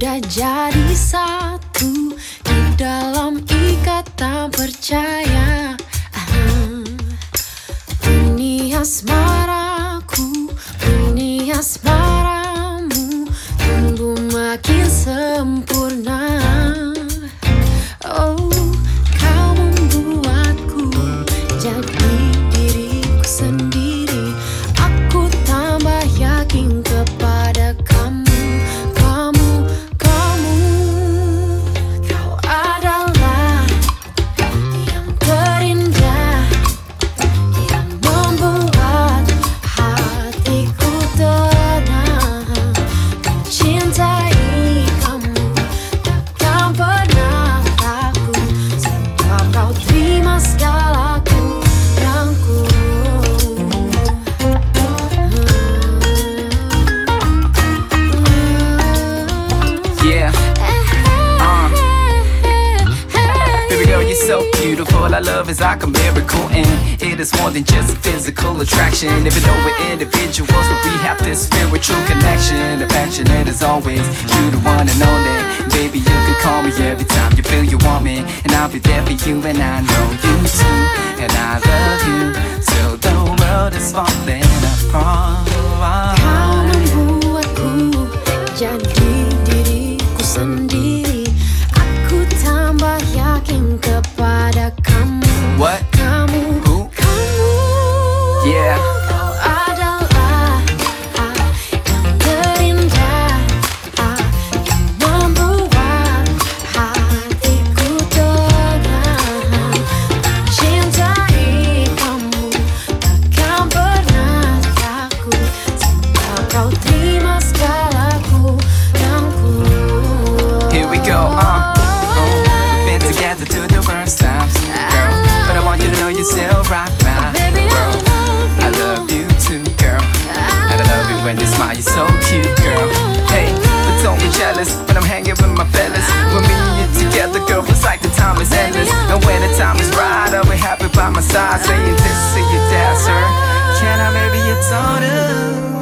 udah jadi satu di dalam ikatan percaya. Beautiful. Our love is like a miracle, and it is more than just physical attraction. Even though we're individuals, but we have this spiritual connection. Affectionate as always, you the one and only. Baby, you can call me every time you feel you want me, and I'll be there for you, and I know you too. And I love you till the world is falling apart. Jealous when I'm hanging with my fellas. When me and you together, girl, it's like the time is endless. And when the time is right, I'll be happy by my side, saying this to your dad, sir. Can I maybe your daughter?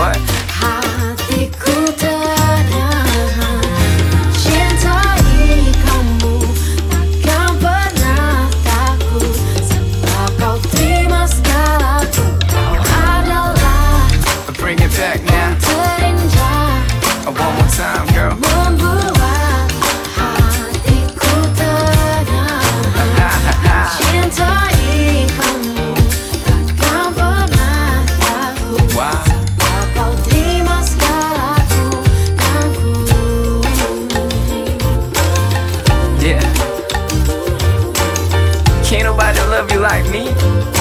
What? Yeah. Can't nobody love you like me.